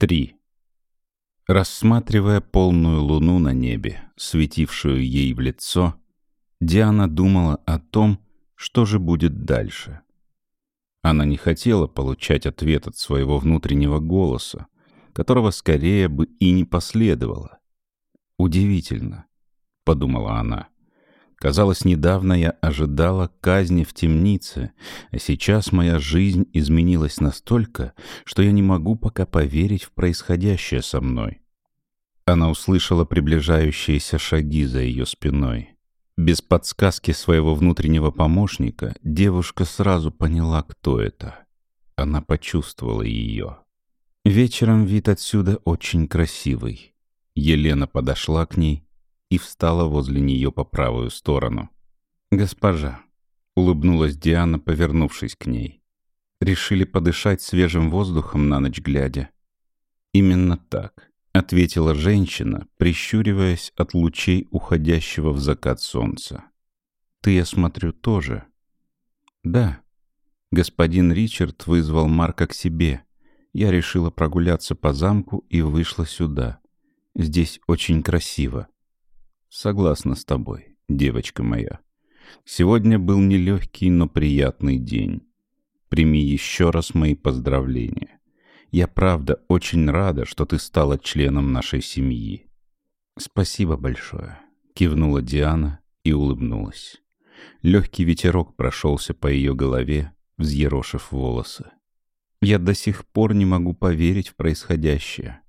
3. Рассматривая полную луну на небе, светившую ей в лицо, Диана думала о том, что же будет дальше. Она не хотела получать ответ от своего внутреннего голоса, которого скорее бы и не последовало. «Удивительно», — подумала она. Казалось, недавно я ожидала казни в темнице, а сейчас моя жизнь изменилась настолько, что я не могу пока поверить в происходящее со мной. Она услышала приближающиеся шаги за ее спиной. Без подсказки своего внутреннего помощника девушка сразу поняла, кто это. Она почувствовала ее. Вечером вид отсюда очень красивый. Елена подошла к ней и встала возле нее по правую сторону. «Госпожа», — улыбнулась Диана, повернувшись к ней, — «решили подышать свежим воздухом на ночь глядя». «Именно так», — ответила женщина, прищуриваясь от лучей уходящего в закат солнца. «Ты, я смотрю, тоже?» «Да». Господин Ричард вызвал Марка к себе. Я решила прогуляться по замку и вышла сюда. Здесь очень красиво. Согласна с тобой, девочка моя. Сегодня был нелегкий, но приятный день. Прими еще раз мои поздравления. Я правда очень рада, что ты стала членом нашей семьи. Спасибо большое, кивнула Диана и улыбнулась. Легкий ветерок прошелся по ее голове, взъерошив волосы. Я до сих пор не могу поверить в происходящее.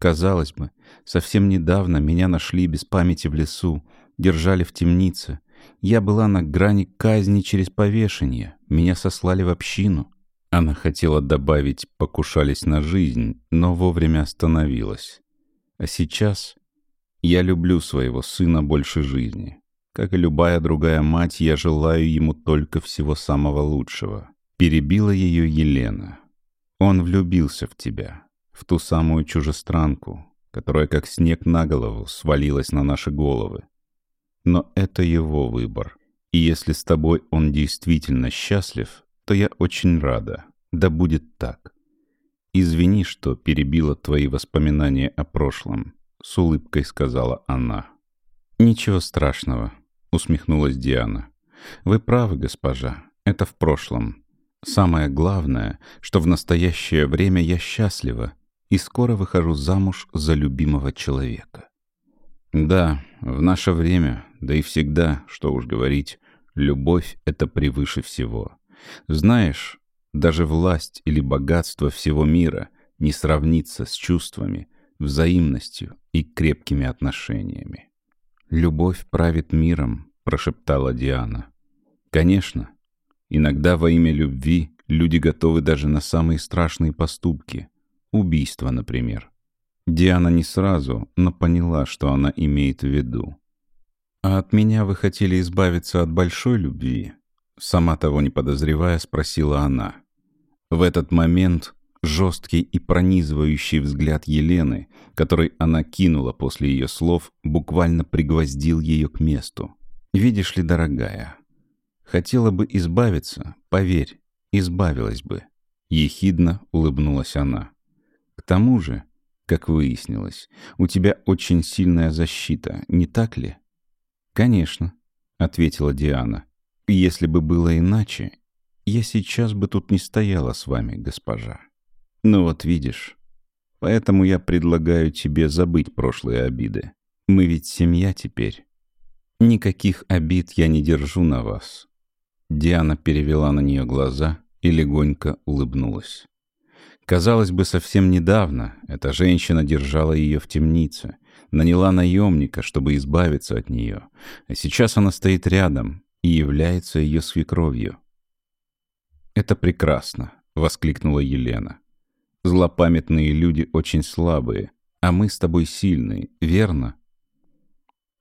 Казалось бы, совсем недавно меня нашли без памяти в лесу, держали в темнице. Я была на грани казни через повешение. Меня сослали в общину. Она хотела добавить «покушались на жизнь», но вовремя остановилась. А сейчас я люблю своего сына больше жизни. Как и любая другая мать, я желаю ему только всего самого лучшего. Перебила ее Елена. Он влюбился в тебя в ту самую чужестранку, которая как снег на голову свалилась на наши головы. Но это его выбор. И если с тобой он действительно счастлив, то я очень рада. Да будет так. Извини, что перебила твои воспоминания о прошлом, с улыбкой сказала она. Ничего страшного, усмехнулась Диана. Вы правы, госпожа. Это в прошлом. Самое главное, что в настоящее время я счастлива и скоро выхожу замуж за любимого человека. Да, в наше время, да и всегда, что уж говорить, любовь — это превыше всего. Знаешь, даже власть или богатство всего мира не сравнится с чувствами, взаимностью и крепкими отношениями. «Любовь правит миром», — прошептала Диана. «Конечно, иногда во имя любви люди готовы даже на самые страшные поступки — Убийство, например. Диана не сразу, но поняла, что она имеет в виду. «А от меня вы хотели избавиться от большой любви?» Сама того не подозревая, спросила она. В этот момент жесткий и пронизывающий взгляд Елены, который она кинула после ее слов, буквально пригвоздил ее к месту. «Видишь ли, дорогая, хотела бы избавиться, поверь, избавилась бы». Ехидно улыбнулась она. К тому же, как выяснилось, у тебя очень сильная защита, не так ли? Конечно, ответила Диана. Если бы было иначе, я сейчас бы тут не стояла с вами, госпожа. Ну вот видишь, поэтому я предлагаю тебе забыть прошлые обиды. Мы ведь семья теперь. Никаких обид я не держу на вас. Диана перевела на нее глаза и легонько улыбнулась. Казалось бы, совсем недавно эта женщина держала ее в темнице, наняла наемника, чтобы избавиться от нее, а сейчас она стоит рядом и является ее свекровью. «Это прекрасно», — воскликнула Елена. «Злопамятные люди очень слабые, а мы с тобой сильные, верно?»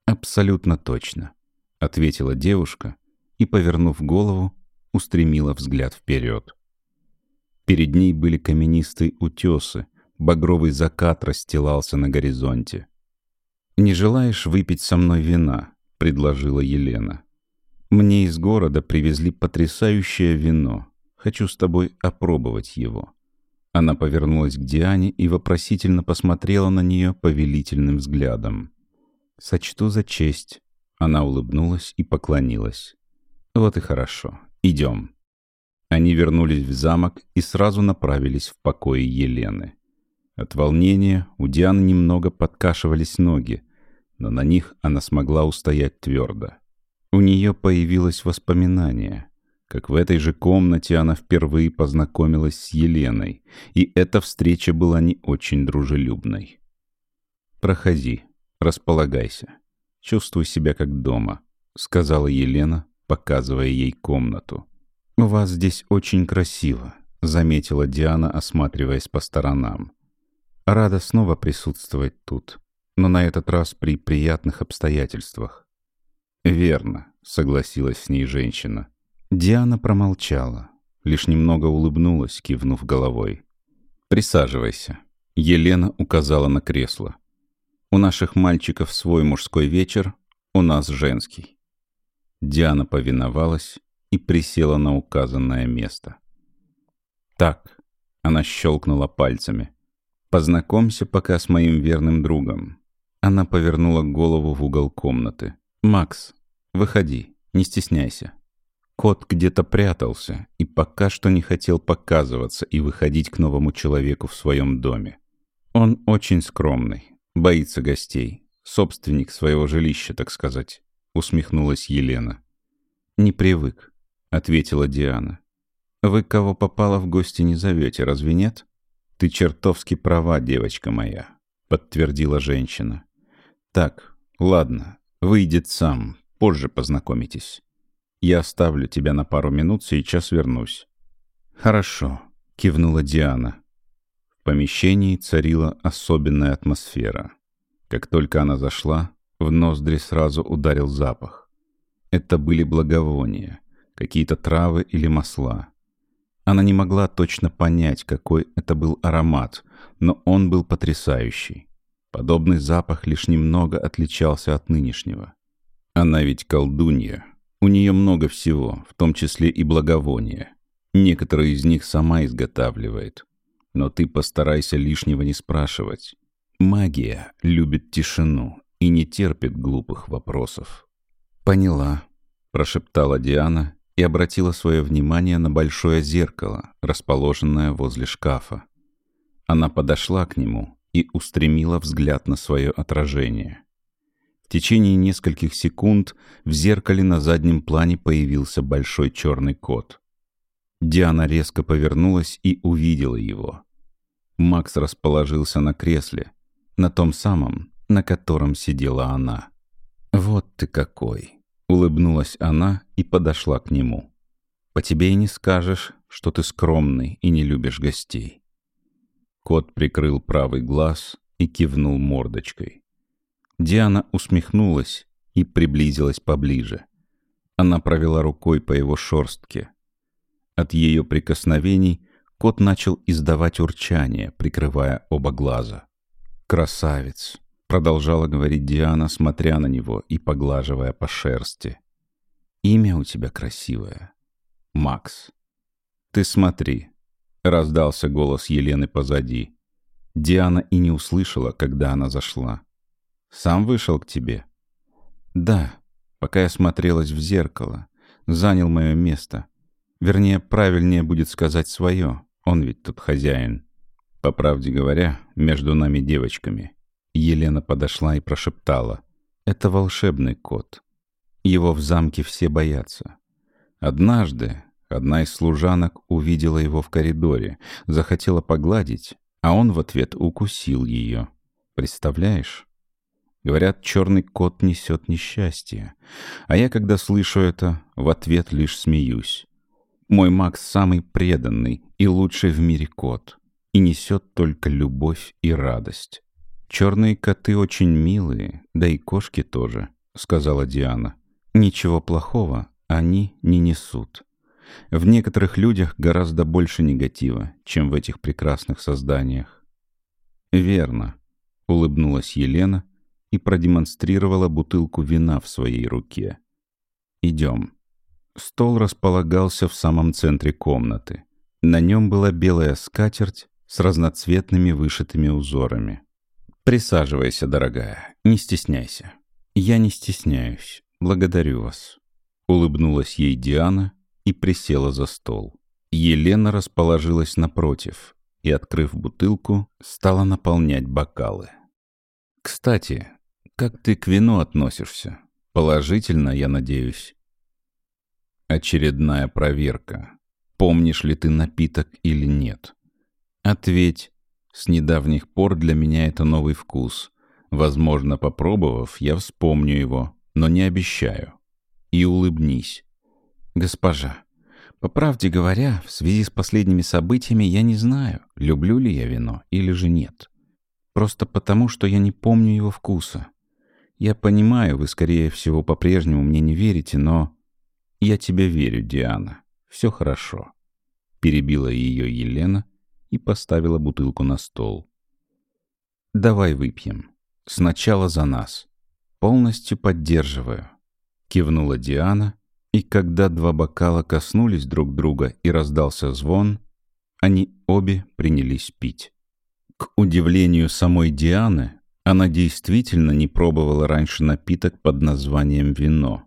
«Абсолютно точно», — ответила девушка и, повернув голову, устремила взгляд вперед. Перед ней были каменистые утесы, багровый закат расстилался на горизонте. «Не желаешь выпить со мной вина?» — предложила Елена. «Мне из города привезли потрясающее вино. Хочу с тобой опробовать его. Она повернулась к Диане и вопросительно посмотрела на нее повелительным взглядом. «Сочту за честь». Она улыбнулась и поклонилась. «Вот и хорошо. Идем». Они вернулись в замок и сразу направились в покои Елены. От волнения у Дианы немного подкашивались ноги, но на них она смогла устоять твердо. У нее появилось воспоминание, как в этой же комнате она впервые познакомилась с Еленой, и эта встреча была не очень дружелюбной. «Проходи, располагайся, чувствуй себя как дома», — сказала Елена, показывая ей комнату. «У вас здесь очень красиво», — заметила Диана, осматриваясь по сторонам. «Рада снова присутствовать тут, но на этот раз при приятных обстоятельствах». «Верно», — согласилась с ней женщина. Диана промолчала, лишь немного улыбнулась, кивнув головой. «Присаживайся». Елена указала на кресло. «У наших мальчиков свой мужской вечер, у нас женский». Диана повиновалась и присела на указанное место. «Так», — она щелкнула пальцами, — «познакомься пока с моим верным другом». Она повернула голову в угол комнаты. «Макс, выходи, не стесняйся». Кот где-то прятался и пока что не хотел показываться и выходить к новому человеку в своем доме. Он очень скромный, боится гостей, собственник своего жилища, так сказать, усмехнулась Елена. Не привык, ответила Диана. Вы кого попало в гости не зовете, разве нет? Ты чертовски права, девочка моя, подтвердила женщина. Так, ладно, выйдет сам, позже познакомитесь. Я оставлю тебя на пару минут, сейчас вернусь». «Хорошо», — кивнула Диана. В помещении царила особенная атмосфера. Как только она зашла, в ноздри сразу ударил запах. Это были благовония, какие-то травы или масла. Она не могла точно понять, какой это был аромат, но он был потрясающий. Подобный запах лишь немного отличался от нынешнего. Она ведь колдунья, у нее много всего, в том числе и благовония. Некоторые из них сама изготавливает. Но ты постарайся лишнего не спрашивать. Магия любит тишину и не терпит глупых вопросов. «Поняла», — прошептала Диана и обратила свое внимание на большое зеркало, расположенное возле шкафа. Она подошла к нему и устремила взгляд на свое отражение. В течение нескольких секунд в зеркале на заднем плане появился большой черный кот. Диана резко повернулась и увидела его. Макс расположился на кресле, на том самом, на котором сидела она. «Вот ты какой!» — улыбнулась она и подошла к нему. «По тебе и не скажешь, что ты скромный и не любишь гостей». Кот прикрыл правый глаз и кивнул мордочкой. Диана усмехнулась и приблизилась поближе. Она провела рукой по его шорстке. От ее прикосновений кот начал издавать урчание, прикрывая оба глаза. «Красавец!» — продолжала говорить Диана, смотря на него и поглаживая по шерсти. «Имя у тебя красивое. Макс». «Ты смотри», — раздался голос Елены позади. Диана и не услышала, когда она зашла. Сам вышел к тебе?» «Да, пока я смотрелась в зеркало. Занял мое место. Вернее, правильнее будет сказать свое. Он ведь тут хозяин». По правде говоря, между нами девочками. Елена подошла и прошептала. «Это волшебный кот. Его в замке все боятся. Однажды одна из служанок увидела его в коридоре, захотела погладить, а он в ответ укусил ее. Представляешь?» Говорят, черный кот несет несчастье. А я, когда слышу это, в ответ лишь смеюсь. Мой Макс самый преданный и лучший в мире кот. И несет только любовь и радость. Черные коты очень милые, да и кошки тоже, сказала Диана. Ничего плохого они не несут. В некоторых людях гораздо больше негатива, чем в этих прекрасных созданиях. Верно, улыбнулась Елена и продемонстрировала бутылку вина в своей руке. «Идем». Стол располагался в самом центре комнаты. На нем была белая скатерть, с разноцветными вышитыми узорами. «Присаживайся, дорогая, не стесняйся». «Я не стесняюсь. Благодарю вас». Улыбнулась ей Диана и присела за стол. Елена расположилась напротив и, открыв бутылку, стала наполнять бокалы. «Кстати, как ты к вину относишься? Положительно, я надеюсь?» Очередная проверка. Помнишь ли ты напиток или нет? Ответь. С недавних пор для меня это новый вкус. Возможно, попробовав, я вспомню его, но не обещаю. И улыбнись. Госпожа, по правде говоря, в связи с последними событиями я не знаю, люблю ли я вино или же нет. Просто потому, что я не помню его вкуса. Я понимаю, вы, скорее всего, по-прежнему мне не верите, но... Я тебе верю, Диана. Все хорошо. Перебила ее Елена и поставила бутылку на стол. Давай выпьем. Сначала за нас. Полностью поддерживаю. Кивнула Диана, и когда два бокала коснулись друг друга и раздался звон, они обе принялись пить. К удивлению самой Дианы, она действительно не пробовала раньше напиток под названием вино.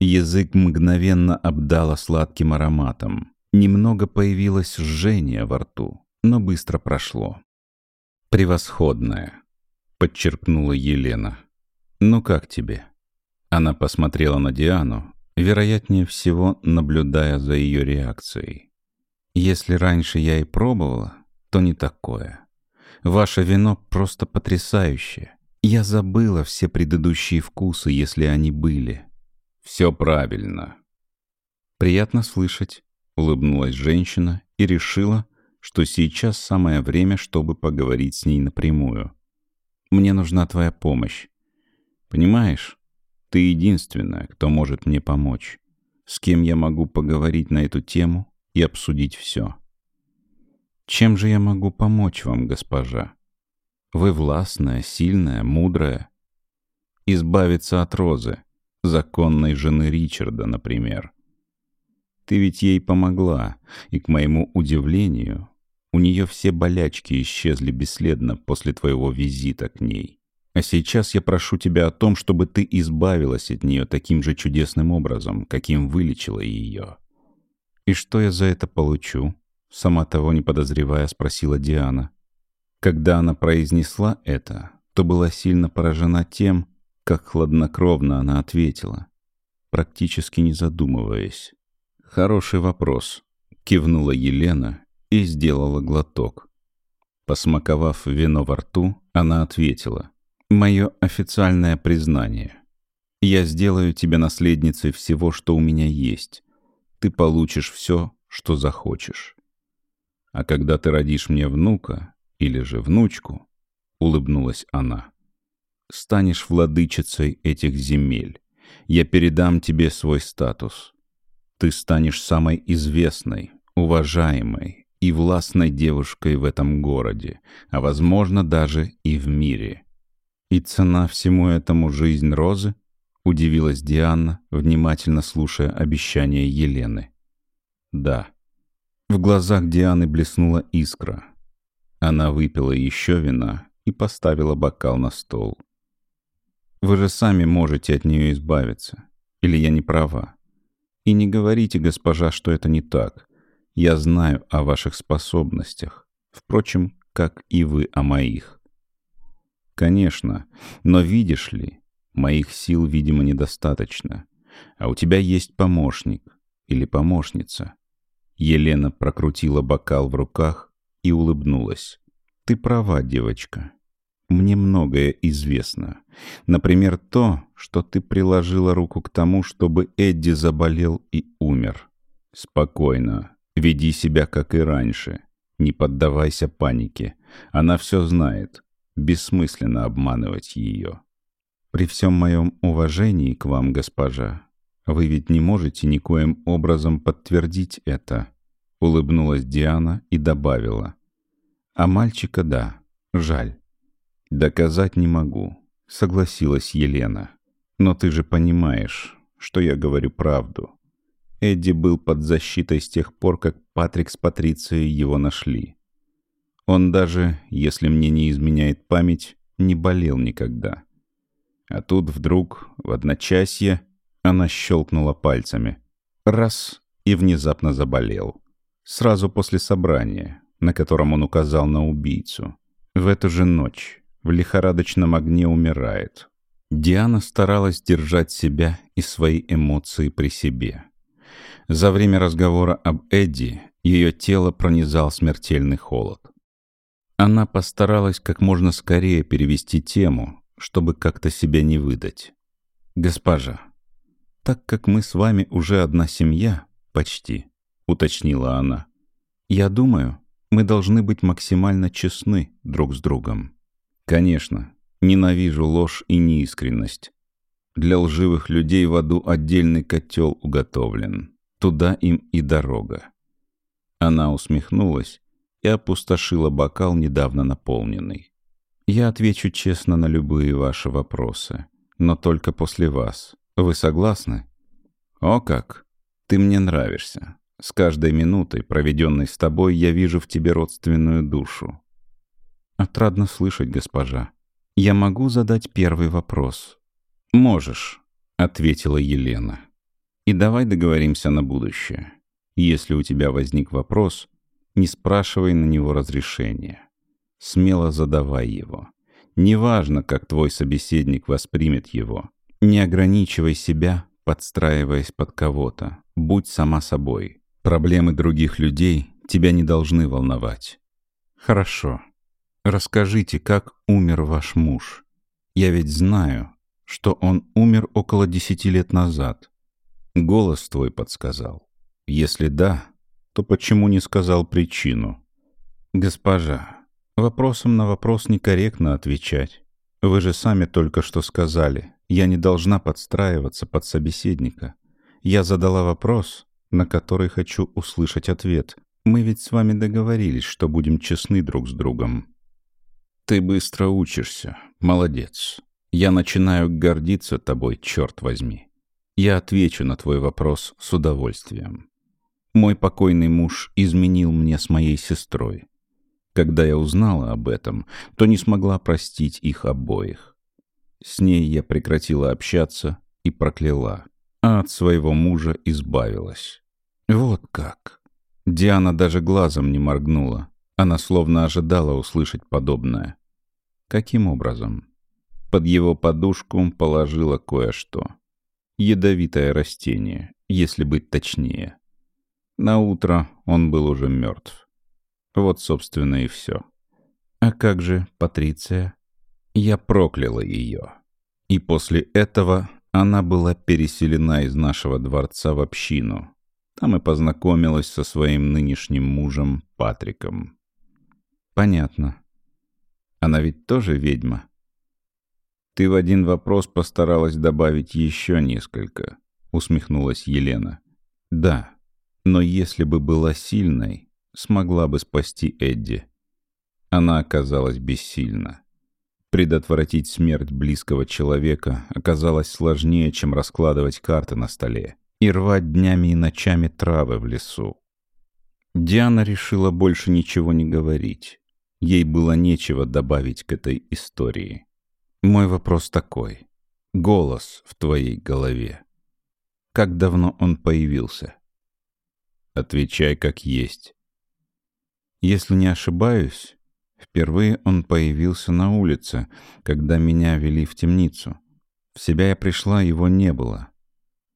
Язык мгновенно обдало сладким ароматом. Немного появилось жжение во рту, но быстро прошло. «Превосходное», — подчеркнула Елена. «Ну как тебе?» Она посмотрела на Диану, вероятнее всего, наблюдая за ее реакцией. «Если раньше я и пробовала, то не такое. Ваше вино просто потрясающее. Я забыла все предыдущие вкусы, если они были. Все правильно. Приятно слышать, улыбнулась женщина и решила, что сейчас самое время, чтобы поговорить с ней напрямую. Мне нужна твоя помощь. Понимаешь, ты единственная, кто может мне помочь. С кем я могу поговорить на эту тему и обсудить все. Чем же я могу помочь вам, госпожа? Вы властная, сильная, мудрая. Избавиться от розы — законной жены Ричарда, например. Ты ведь ей помогла, и, к моему удивлению, у нее все болячки исчезли бесследно после твоего визита к ней. А сейчас я прошу тебя о том, чтобы ты избавилась от нее таким же чудесным образом, каким вылечила ее. И что я за это получу? Сама того не подозревая, спросила Диана. Когда она произнесла это, то была сильно поражена тем, как хладнокровно она ответила, практически не задумываясь. «Хороший вопрос», — кивнула Елена и сделала глоток. Посмаковав вино во рту, она ответила. «Мое официальное признание. Я сделаю тебя наследницей всего, что у меня есть. Ты получишь все, что захочешь. А когда ты родишь мне внука или же внучку, — улыбнулась она, станешь владычицей этих земель. Я передам тебе свой статус. Ты станешь самой известной, уважаемой и властной девушкой в этом городе, а, возможно, даже и в мире. И цена всему этому жизнь Розы? Удивилась Диана, внимательно слушая обещания Елены. Да. В глазах Дианы блеснула искра. Она выпила еще вина и поставила бокал на стол. Вы же сами можете от нее избавиться. Или я не права? И не говорите, госпожа, что это не так. Я знаю о ваших способностях. Впрочем, как и вы о моих. Конечно, но видишь ли, моих сил, видимо, недостаточно. А у тебя есть помощник или помощница. Елена прокрутила бокал в руках и улыбнулась. Ты права, девочка. Мне многое известно. Например, то, что ты приложила руку к тому, чтобы Эдди заболел и умер. Спокойно. Веди себя, как и раньше. Не поддавайся панике. Она все знает. Бессмысленно обманывать ее. При всем моем уважении к вам, госпожа, вы ведь не можете никоим образом подтвердить это. Улыбнулась Диана и добавила. А мальчика, да, жаль. «Доказать не могу», — согласилась Елена. «Но ты же понимаешь, что я говорю правду. Эдди был под защитой с тех пор, как Патрик с Патрицией его нашли. Он даже, если мне не изменяет память, не болел никогда. А тут вдруг, в одночасье, она щелкнула пальцами. Раз — и внезапно заболел. Сразу после собрания, на котором он указал на убийцу. В эту же ночь в лихорадочном огне умирает. Диана старалась держать себя и свои эмоции при себе. За время разговора об Эдди ее тело пронизал смертельный холод. Она постаралась как можно скорее перевести тему, чтобы как-то себя не выдать. «Госпожа, так как мы с вами уже одна семья, почти», — уточнила она, — «я думаю, мы должны быть максимально честны друг с другом». «Конечно, ненавижу ложь и неискренность. Для лживых людей в аду отдельный котел уготовлен. Туда им и дорога». Она усмехнулась и опустошила бокал, недавно наполненный. «Я отвечу честно на любые ваши вопросы, но только после вас. Вы согласны?» «О как! Ты мне нравишься. С каждой минутой, проведенной с тобой, я вижу в тебе родственную душу». «Отрадно слышать, госпожа. Я могу задать первый вопрос?» «Можешь», — ответила Елена. «И давай договоримся на будущее. Если у тебя возник вопрос, не спрашивай на него разрешения. Смело задавай его. Неважно, как твой собеседник воспримет его. Не ограничивай себя, подстраиваясь под кого-то. Будь сама собой. Проблемы других людей тебя не должны волновать. Хорошо. Расскажите, как умер ваш муж. Я ведь знаю, что он умер около десяти лет назад. Голос твой подсказал. Если да, то почему не сказал причину? Госпожа, вопросом на вопрос некорректно отвечать. Вы же сами только что сказали, я не должна подстраиваться под собеседника. Я задала вопрос, на который хочу услышать ответ. Мы ведь с вами договорились, что будем честны друг с другом. Ты быстро учишься. Молодец. Я начинаю гордиться тобой, черт возьми. Я отвечу на твой вопрос с удовольствием. Мой покойный муж изменил мне с моей сестрой. Когда я узнала об этом, то не смогла простить их обоих. С ней я прекратила общаться и прокляла, а от своего мужа избавилась. Вот как. Диана даже глазом не моргнула. Она словно ожидала услышать подобное. Каким образом? Под его подушку положила кое-что. Ядовитое растение, если быть точнее. На утро он был уже мертв. Вот, собственно, и все. А как же Патриция? Я прокляла ее. И после этого она была переселена из нашего дворца в общину. Там и познакомилась со своим нынешним мужем Патриком. Понятно. Она ведь тоже ведьма. Ты в один вопрос постаралась добавить еще несколько, усмехнулась Елена. Да, но если бы была сильной, смогла бы спасти Эдди. Она оказалась бессильна. Предотвратить смерть близкого человека оказалось сложнее, чем раскладывать карты на столе и рвать днями и ночами травы в лесу. Диана решила больше ничего не говорить. Ей было нечего добавить к этой истории. Мой вопрос такой. Голос в твоей голове. Как давно он появился? Отвечай как есть. Если не ошибаюсь, впервые он появился на улице, когда меня вели в темницу. В себя я пришла, его не было.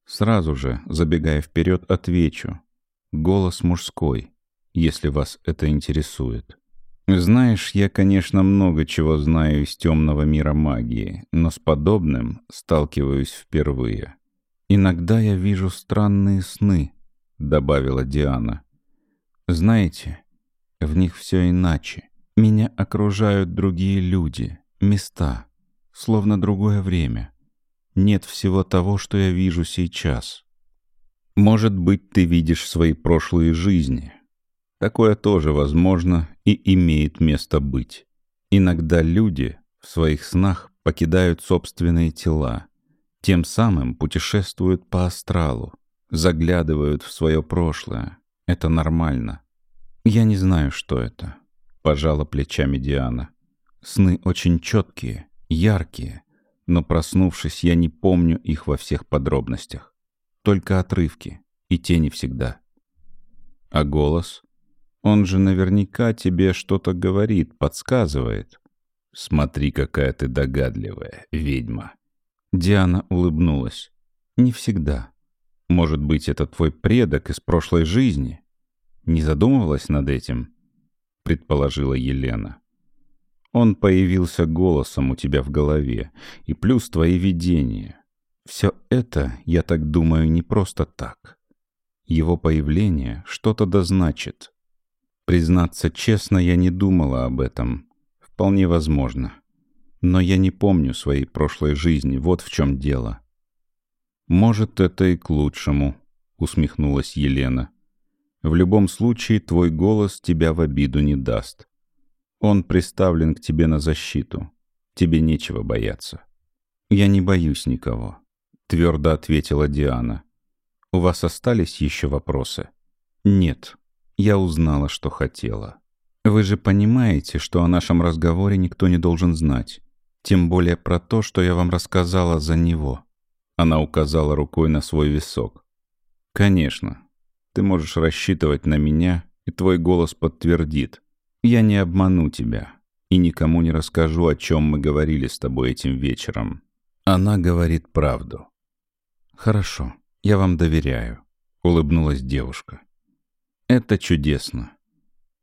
Сразу же, забегая вперед, отвечу. Голос мужской, если вас это интересует. Знаешь, я, конечно, много чего знаю из темного мира магии, но с подобным сталкиваюсь впервые. Иногда я вижу странные сны —— добавила Диана. «Знаете, в них все иначе. Меня окружают другие люди, места, словно другое время. Нет всего того, что я вижу сейчас. Может быть, ты видишь свои прошлые жизни. Такое тоже возможно и имеет место быть. Иногда люди в своих снах покидают собственные тела, тем самым путешествуют по астралу, заглядывают в свое прошлое. Это нормально. Я не знаю, что это. пожала плечами Диана. Сны очень четкие, яркие, но проснувшись, я не помню их во всех подробностях. Только отрывки, и те не всегда. А голос? Он же наверняка тебе что-то говорит, подсказывает. Смотри, какая ты догадливая, ведьма. Диана улыбнулась. Не всегда. Может быть, это твой предок из прошлой жизни? Не задумывалась над этим? Предположила Елена. Он появился голосом у тебя в голове, и плюс твои видения. Все это, я так думаю, не просто так. Его появление что-то дозначит. Признаться честно, я не думала об этом. Вполне возможно. Но я не помню своей прошлой жизни, вот в чем дело. «Может, это и к лучшему», — усмехнулась Елена. «В любом случае, твой голос тебя в обиду не даст. Он приставлен к тебе на защиту. Тебе нечего бояться». «Я не боюсь никого», — твердо ответила Диана. «У вас остались еще вопросы?» «Нет», я узнала, что хотела. Вы же понимаете, что о нашем разговоре никто не должен знать. Тем более про то, что я вам рассказала за него. Она указала рукой на свой висок. Конечно. Ты можешь рассчитывать на меня, и твой голос подтвердит. Я не обману тебя и никому не расскажу, о чем мы говорили с тобой этим вечером. Она говорит правду. Хорошо, я вам доверяю, улыбнулась девушка. Это чудесно.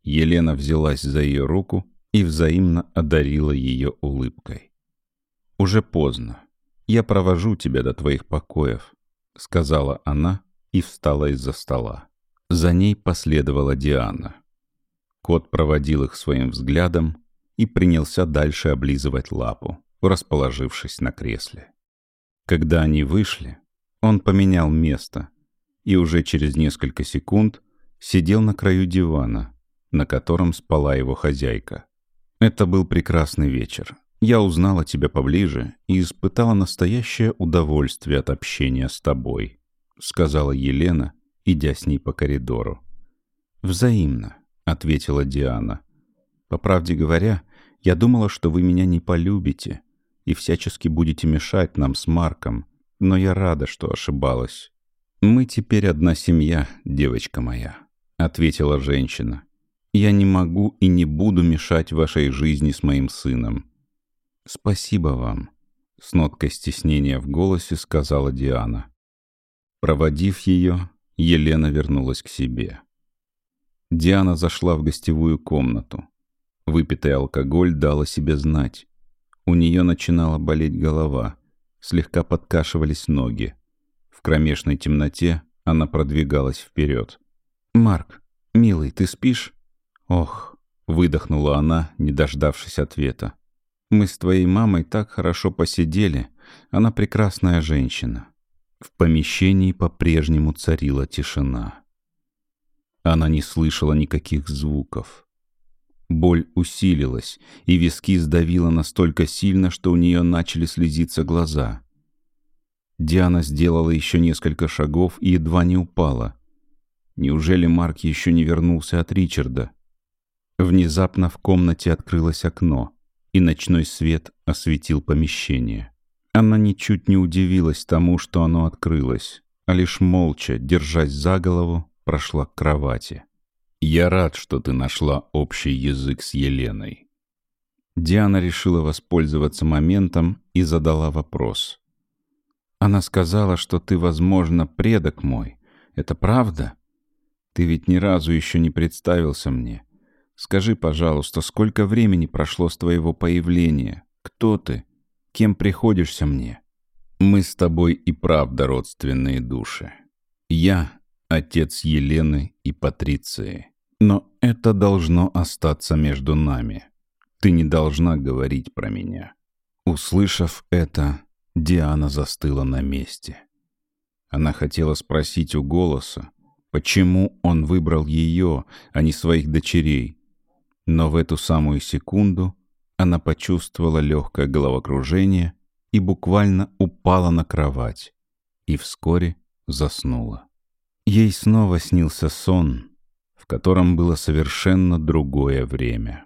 Елена взялась за ее руку и взаимно одарила ее улыбкой. «Уже поздно. Я провожу тебя до твоих покоев», — сказала она и встала из-за стола. За ней последовала Диана. Кот проводил их своим взглядом и принялся дальше облизывать лапу, расположившись на кресле. Когда они вышли, он поменял место, и уже через несколько секунд сидел на краю дивана, на котором спала его хозяйка. Это был прекрасный вечер. Я узнала тебя поближе и испытала настоящее удовольствие от общения с тобой, сказала Елена, идя с ней по коридору. Взаимно, ответила Диана. По правде говоря, я думала, что вы меня не полюбите и всячески будете мешать нам с Марком, но я рада, что ошибалась. Мы теперь одна семья, девочка моя. — ответила женщина. «Я не могу и не буду мешать вашей жизни с моим сыном». «Спасибо вам», — с ноткой стеснения в голосе сказала Диана. Проводив ее, Елена вернулась к себе. Диана зашла в гостевую комнату. Выпитый алкоголь дал о себе знать. У нее начинала болеть голова, слегка подкашивались ноги. В кромешной темноте она продвигалась вперед. «Марк, милый, ты спишь?» «Ох», — выдохнула она, не дождавшись ответа. «Мы с твоей мамой так хорошо посидели. Она прекрасная женщина». В помещении по-прежнему царила тишина. Она не слышала никаких звуков. Боль усилилась, и виски сдавило настолько сильно, что у нее начали слезиться глаза. Диана сделала еще несколько шагов и едва не упала — Неужели Марк еще не вернулся от Ричарда? Внезапно в комнате открылось окно, и ночной свет осветил помещение. Она ничуть не удивилась тому, что оно открылось, а лишь молча, держась за голову, прошла к кровати. «Я рад, что ты нашла общий язык с Еленой». Диана решила воспользоваться моментом и задала вопрос. «Она сказала, что ты, возможно, предок мой. Это правда?» Ты ведь ни разу еще не представился мне. Скажи, пожалуйста, сколько времени прошло с твоего появления? Кто ты? Кем приходишься мне? Мы с тобой и правда родственные души. Я — отец Елены и Патриции. Но это должно остаться между нами. Ты не должна говорить про меня. Услышав это, Диана застыла на месте. Она хотела спросить у голоса, Почему он выбрал ее, а не своих дочерей? Но в эту самую секунду она почувствовала легкое головокружение и буквально упала на кровать. И вскоре заснула. Ей снова снился сон, в котором было совершенно другое время.